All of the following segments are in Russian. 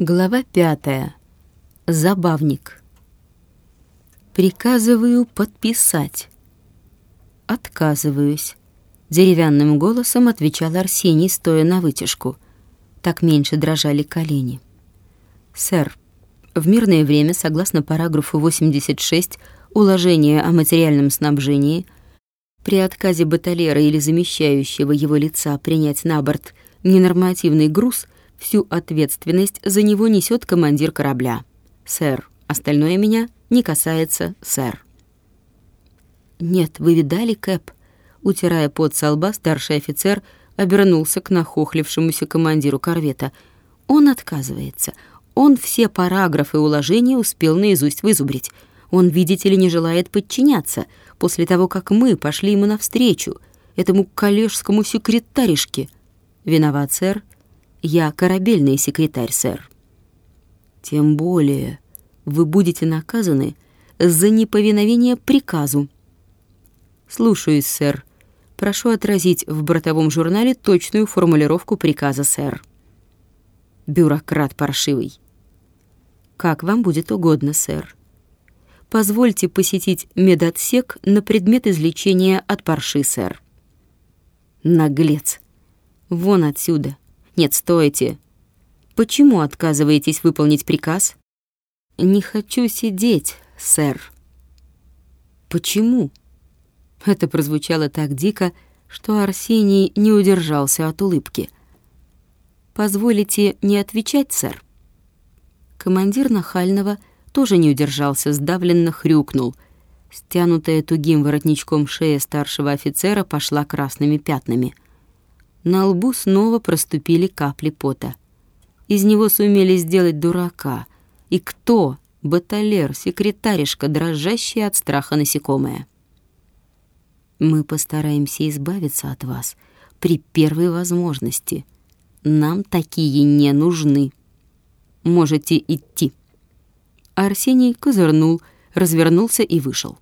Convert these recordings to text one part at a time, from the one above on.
Глава пятая. Забавник. Приказываю подписать. Отказываюсь. Деревянным голосом отвечал Арсений, стоя на вытяжку. Так меньше дрожали колени. «Сэр, в мирное время, согласно параграфу 86 уложения о материальном снабжении, при отказе баталера или замещающего его лица принять на борт ненормативный груз — Всю ответственность за него несет командир корабля. Сэр, остальное меня не касается, сэр. Нет, вы видали, Кэп? Утирая пот со лба, старший офицер обернулся к нахохлившемуся командиру корвета. Он отказывается. Он все параграфы уложения успел наизусть вызубрить. Он, видите ли, не желает подчиняться после того, как мы пошли ему навстречу, этому коллежскому секретаришке. Виноват, сэр, я корабельный секретарь, сэр. Тем более вы будете наказаны за неповиновение приказу. Слушаюсь, сэр. Прошу отразить в бортовом журнале точную формулировку приказа, сэр. Бюрократ паршивый. Как вам будет угодно, сэр. Позвольте посетить медотсек на предмет излечения от парши, сэр. Наглец. Вон отсюда. Нет, стойте. Почему отказываетесь выполнить приказ? Не хочу сидеть, сэр. Почему? Это прозвучало так дико, что Арсений не удержался от улыбки. Позволите не отвечать, сэр. Командир Нахального тоже не удержался, сдавленно хрюкнул. Стянутая тугим воротничком шея старшего офицера пошла красными пятнами — на лбу снова проступили капли пота. Из него сумели сделать дурака. И кто? Баталер, секретаришка, дрожащая от страха насекомая. Мы постараемся избавиться от вас при первой возможности. Нам такие не нужны. Можете идти. Арсений козырнул, развернулся и вышел.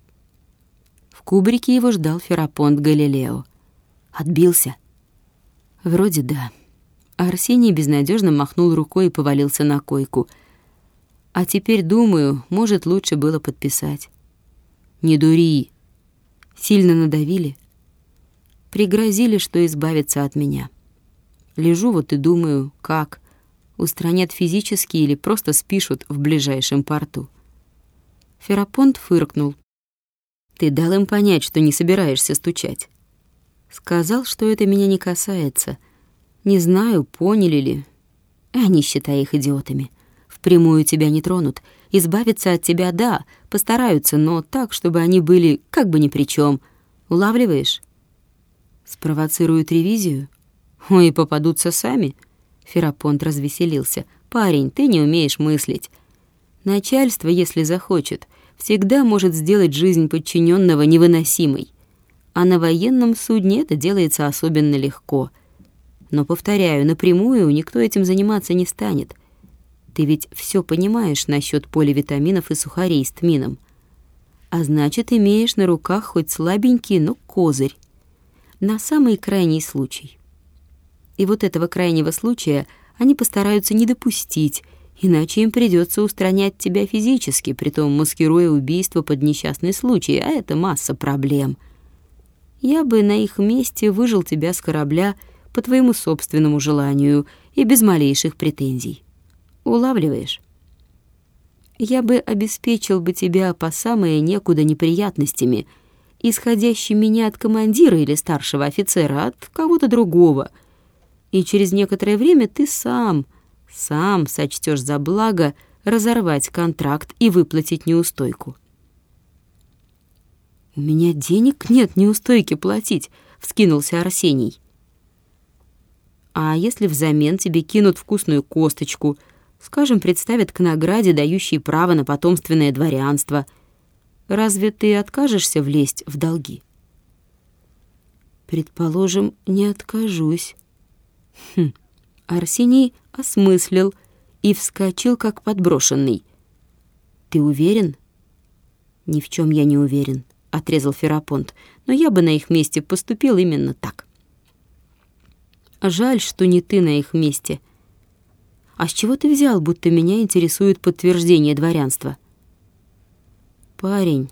В кубрике его ждал Ферапонт Галилео. Отбился — Вроде да. Арсений безнадежно махнул рукой и повалился на койку. А теперь, думаю, может, лучше было подписать. Не дури. Сильно надавили. Пригрозили, что избавятся от меня. Лежу вот и думаю, как. Устранят физически или просто спишут в ближайшем порту. Ферапонт фыркнул. Ты дал им понять, что не собираешься стучать. Сказал, что это меня не касается. Не знаю, поняли ли. Они, считай их идиотами. Впрямую тебя не тронут. Избавиться от тебя, да, постараются, но так, чтобы они были как бы ни при чем. Улавливаешь? Спровоцируют ревизию? Ой, попадутся сами. Ферапонт развеселился. Парень, ты не умеешь мыслить. Начальство, если захочет, всегда может сделать жизнь подчиненного невыносимой а на военном судне это делается особенно легко. Но, повторяю, напрямую никто этим заниматься не станет. Ты ведь все понимаешь насчет поливитаминов и сухарей с тмином. А значит, имеешь на руках хоть слабенький, но козырь. На самый крайний случай. И вот этого крайнего случая они постараются не допустить, иначе им придется устранять тебя физически, притом маскируя убийство под несчастный случай, а это масса проблем — я бы на их месте выжил тебя с корабля по твоему собственному желанию и без малейших претензий. Улавливаешь? Я бы обеспечил бы тебя по самые некуда неприятностями, исходящими не от командира или старшего офицера, а от кого-то другого. И через некоторое время ты сам, сам сочтешь за благо разорвать контракт и выплатить неустойку. «У меня денег нет неустойки платить», — вскинулся Арсений. «А если взамен тебе кинут вкусную косточку, скажем, представят к награде, дающей право на потомственное дворянство, разве ты откажешься влезть в долги?» «Предположим, не откажусь». Хм, Арсений осмыслил и вскочил, как подброшенный. «Ты уверен?» «Ни в чем я не уверен», — отрезал Ферапонт, «но я бы на их месте поступил именно так». «Жаль, что не ты на их месте. А с чего ты взял, будто меня интересует подтверждение дворянства? Парень,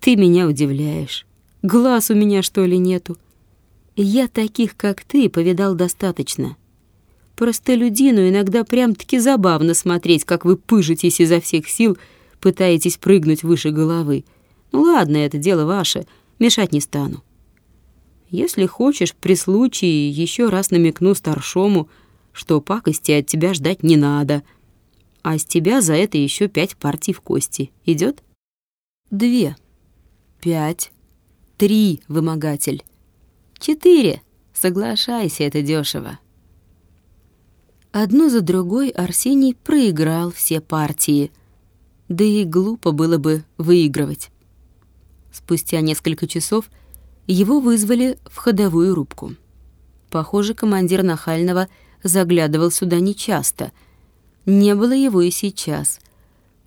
ты меня удивляешь. Глаз у меня, что ли, нету? Я таких, как ты, повидал достаточно. Простолюдину иногда прям-таки забавно смотреть, как вы пыжитесь изо всех сил, пытаетесь прыгнуть выше головы. Ну ладно, это дело ваше, мешать не стану. Если хочешь, при случае еще раз намекну старшому, что пакости от тебя ждать не надо, а с тебя за это еще пять партий в кости. Идет? Две. Пять. Три, вымогатель. Четыре. Соглашайся, это дешево. Одну за другой Арсений проиграл все партии. Да и глупо было бы выигрывать. Спустя несколько часов его вызвали в ходовую рубку. Похоже, командир Нахального заглядывал сюда нечасто. Не было его и сейчас.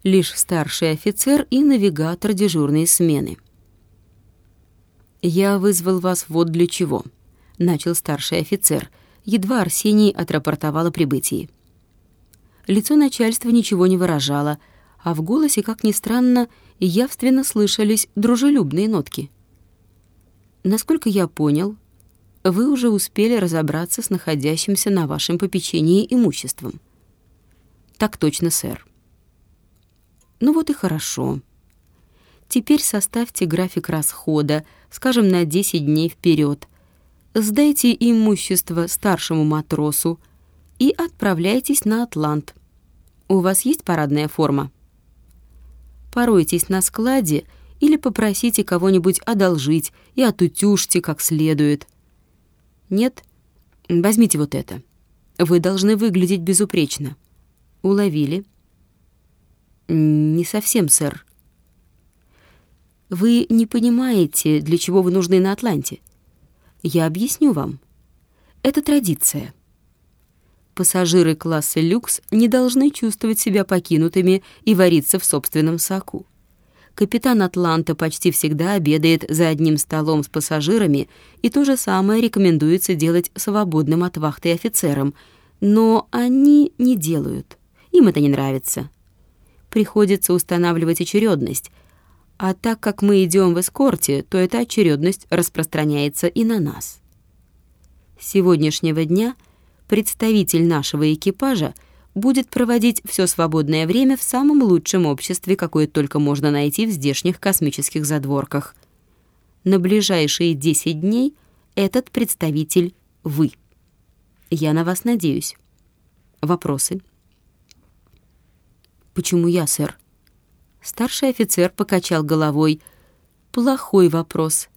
Лишь старший офицер и навигатор дежурной смены. «Я вызвал вас вот для чего», — начал старший офицер, едва Арсений отрапортовал о прибытии. Лицо начальства ничего не выражало, а в голосе, как ни странно, явственно слышались дружелюбные нотки. Насколько я понял, вы уже успели разобраться с находящимся на вашем попечении имуществом. Так точно, сэр. Ну вот и хорошо. Теперь составьте график расхода, скажем, на 10 дней вперед. Сдайте имущество старшему матросу и отправляйтесь на Атлант. У вас есть парадная форма? Поройтесь на складе или попросите кого-нибудь одолжить и отутюжьте как следует. Нет? Возьмите вот это. Вы должны выглядеть безупречно. Уловили? Не совсем, сэр. Вы не понимаете, для чего вы нужны на Атланте. Я объясню вам. Это традиция. Пассажиры класса люкс не должны чувствовать себя покинутыми и вариться в собственном соку капитан «Атланта» почти всегда обедает за одним столом с пассажирами, и то же самое рекомендуется делать свободным от вахты офицерам, но они не делают. Им это не нравится. Приходится устанавливать очередность, а так как мы идем в эскорте, то эта очередность распространяется и на нас. С сегодняшнего дня представитель нашего экипажа — будет проводить все свободное время в самом лучшем обществе, какое только можно найти в здешних космических задворках. На ближайшие 10 дней этот представитель — вы. Я на вас надеюсь. Вопросы? Почему я, сэр? Старший офицер покачал головой. Плохой вопрос.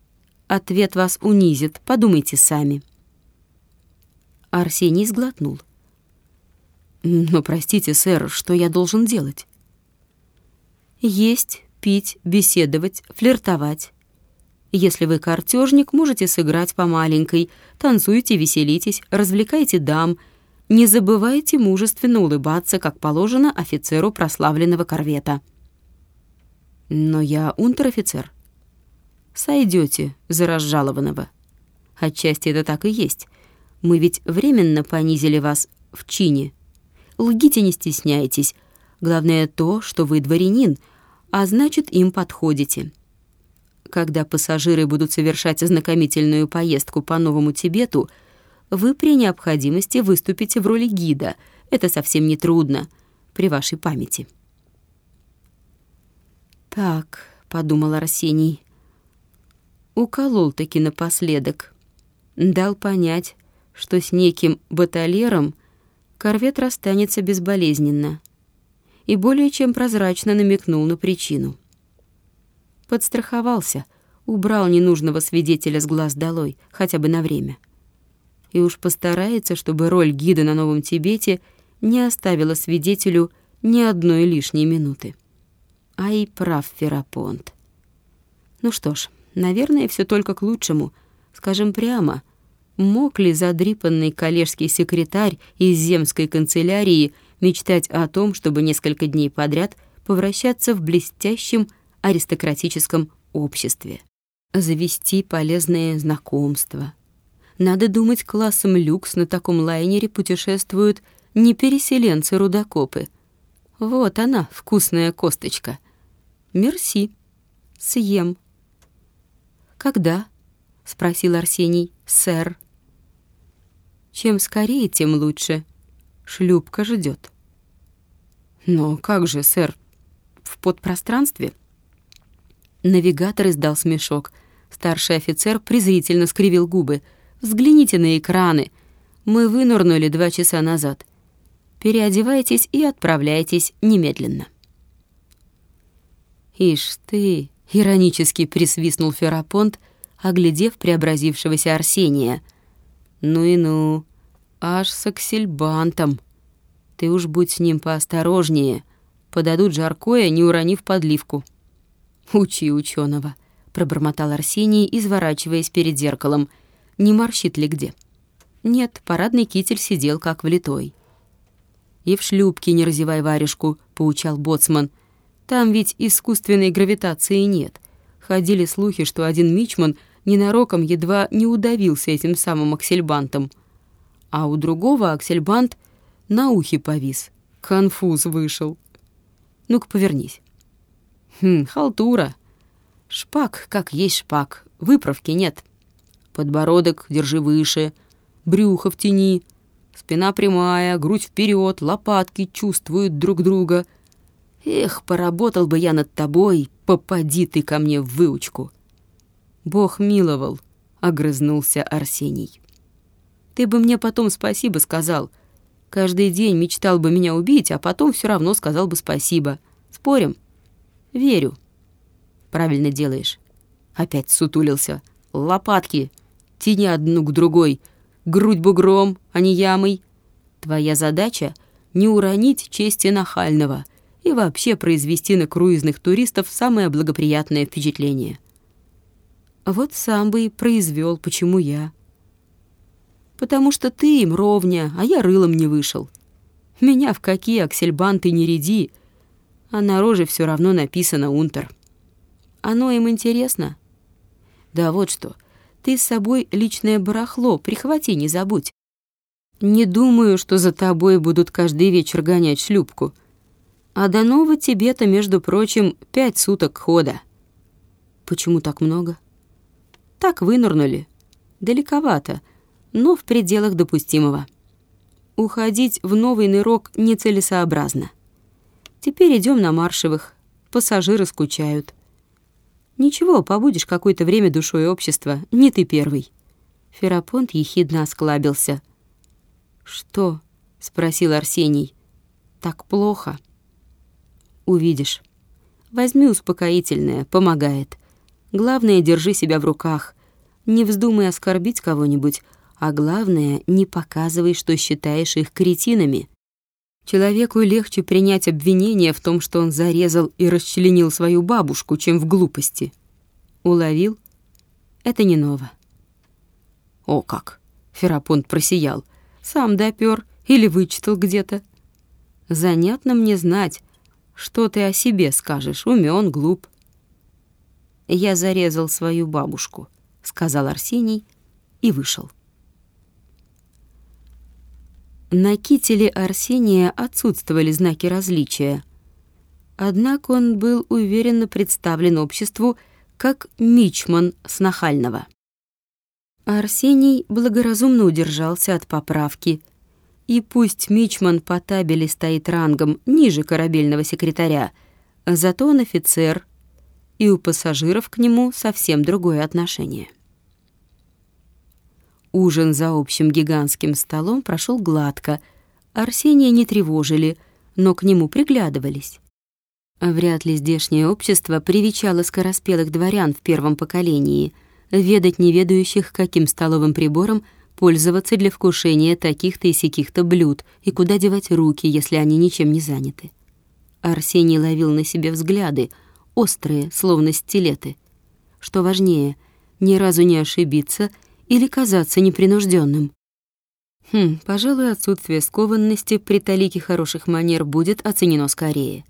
Ответ вас унизит, подумайте сами. Арсений сглотнул. «Но простите, сэр, что я должен делать?» «Есть, пить, беседовать, флиртовать. Если вы картежник, можете сыграть по маленькой, танцуйте, веселитесь, развлекайте дам, не забывайте мужественно улыбаться, как положено офицеру прославленного корвета». «Но я унтер-офицер». «Сойдете за разжалованного». «Отчасти это так и есть. Мы ведь временно понизили вас в чине, Лгите не стесняйтесь. Главное то, что вы дворянин, а значит, им подходите. Когда пассажиры будут совершать ознакомительную поездку по Новому Тибету, вы при необходимости выступите в роли гида. Это совсем не трудно при вашей памяти. «Так», — подумал Арсений, — уколол-таки напоследок. Дал понять, что с неким баталером — корвет расстанется безболезненно и более чем прозрачно намекнул на причину. Подстраховался, убрал ненужного свидетеля с глаз долой, хотя бы на время. И уж постарается, чтобы роль гида на Новом Тибете не оставила свидетелю ни одной лишней минуты. А и прав Ферапонт. Ну что ж, наверное, все только к лучшему. Скажем прямо — Мог ли задрипанный коллежский секретарь из земской канцелярии мечтать о том, чтобы несколько дней подряд повращаться в блестящем аристократическом обществе? Завести полезные знакомства. Надо думать, классом люкс на таком лайнере путешествуют не переселенцы-рудокопы. Вот она, вкусная косточка. Мерси. Съем. Когда? спросил Арсений. Сэр. Чем скорее, тем лучше. Шлюпка ждет. Но как же, сэр, в подпространстве? Навигатор издал смешок. Старший офицер презрительно скривил губы. «Взгляните на экраны. Мы вынырнули два часа назад. Переодевайтесь и отправляйтесь немедленно». «Ишь ты!» — иронически присвистнул Ферапонт, оглядев преобразившегося Арсения. «Ну и ну, аж с аксельбантом. Ты уж будь с ним поосторожнее. Подадут жаркое, не уронив подливку». «Учи ученого, пробормотал Арсений, изворачиваясь перед зеркалом. «Не морщит ли где?» Нет, парадный китель сидел как влитой. «И в шлюпке не разевай варежку», — поучал боцман. «Там ведь искусственной гравитации нет. Ходили слухи, что один мичман ненароком едва не удавился этим самым аксельбантом. А у другого аксельбант на ухе повис. Конфуз вышел. Ну-ка, повернись. Хм, халтура. Шпак, как есть шпак, выправки нет. Подбородок держи выше, брюхо в тени, спина прямая, грудь вперед, лопатки чувствуют друг друга. Эх, поработал бы я над тобой, попади ты ко мне в выучку. Бог миловал, огрызнулся Арсений. Ты бы мне потом спасибо сказал. Каждый день мечтал бы меня убить, а потом все равно сказал бы спасибо. Спорим? Верю. Правильно делаешь. Опять сутулился. Лопатки. Тяни одну к другой. Грудь бугром, а не ямой. Твоя задача — не уронить чести нахального и вообще произвести на круизных туристов самое благоприятное впечатление. Вот сам бы и произвел, почему я. Потому что ты им ровня, а я рылом не вышел. Меня в какие аксельбанты не ряди, а на роже все равно написано «Унтер». Оно им интересно? Да вот что, ты с собой личное барахло, прихвати, не забудь. Не думаю, что за тобой будут каждый вечер гонять шлюпку. А до Нового Тибета, между прочим, пять суток хода. Почему так много? Так вынырнули. Далековато, но в пределах допустимого. Уходить в новый нырок нецелесообразно. Теперь идем на маршевых. Пассажиры скучают. «Ничего, побудешь какое-то время душой общества, не ты первый». Ферапонт ехидно осклабился. «Что?» — спросил Арсений. «Так плохо». «Увидишь. Возьми успокоительное, помогает. Главное, держи себя в руках. Не вздумай оскорбить кого-нибудь, а главное, не показывай, что считаешь их кретинами. Человеку легче принять обвинение в том, что он зарезал и расчленил свою бабушку, чем в глупости. Уловил? Это не ново. О как! Ферапонт просиял. Сам допер или вычитал где-то. Занятно мне знать, что ты о себе скажешь, умён, глуп. Я зарезал свою бабушку, сказал Арсений и вышел. На кителе Арсения отсутствовали знаки различия. Однако он был уверенно представлен обществу как мичман с Нахального. Арсений благоразумно удержался от поправки. И пусть мичман по табели стоит рангом ниже корабельного секретаря, зато он офицер, и у пассажиров к нему совсем другое отношение. Ужин за общим гигантским столом прошел гладко. Арсения не тревожили, но к нему приглядывались. Вряд ли здешнее общество привечало скороспелых дворян в первом поколении, ведать неведающих, каким столовым прибором пользоваться для вкушения таких-то и сяких-то блюд и куда девать руки, если они ничем не заняты. Арсений ловил на себе взгляды, острые, словно стилеты. Что важнее, ни разу не ошибиться — или казаться непринужденным. Хм, пожалуй, отсутствие скованности при талике хороших манер будет оценено скорее.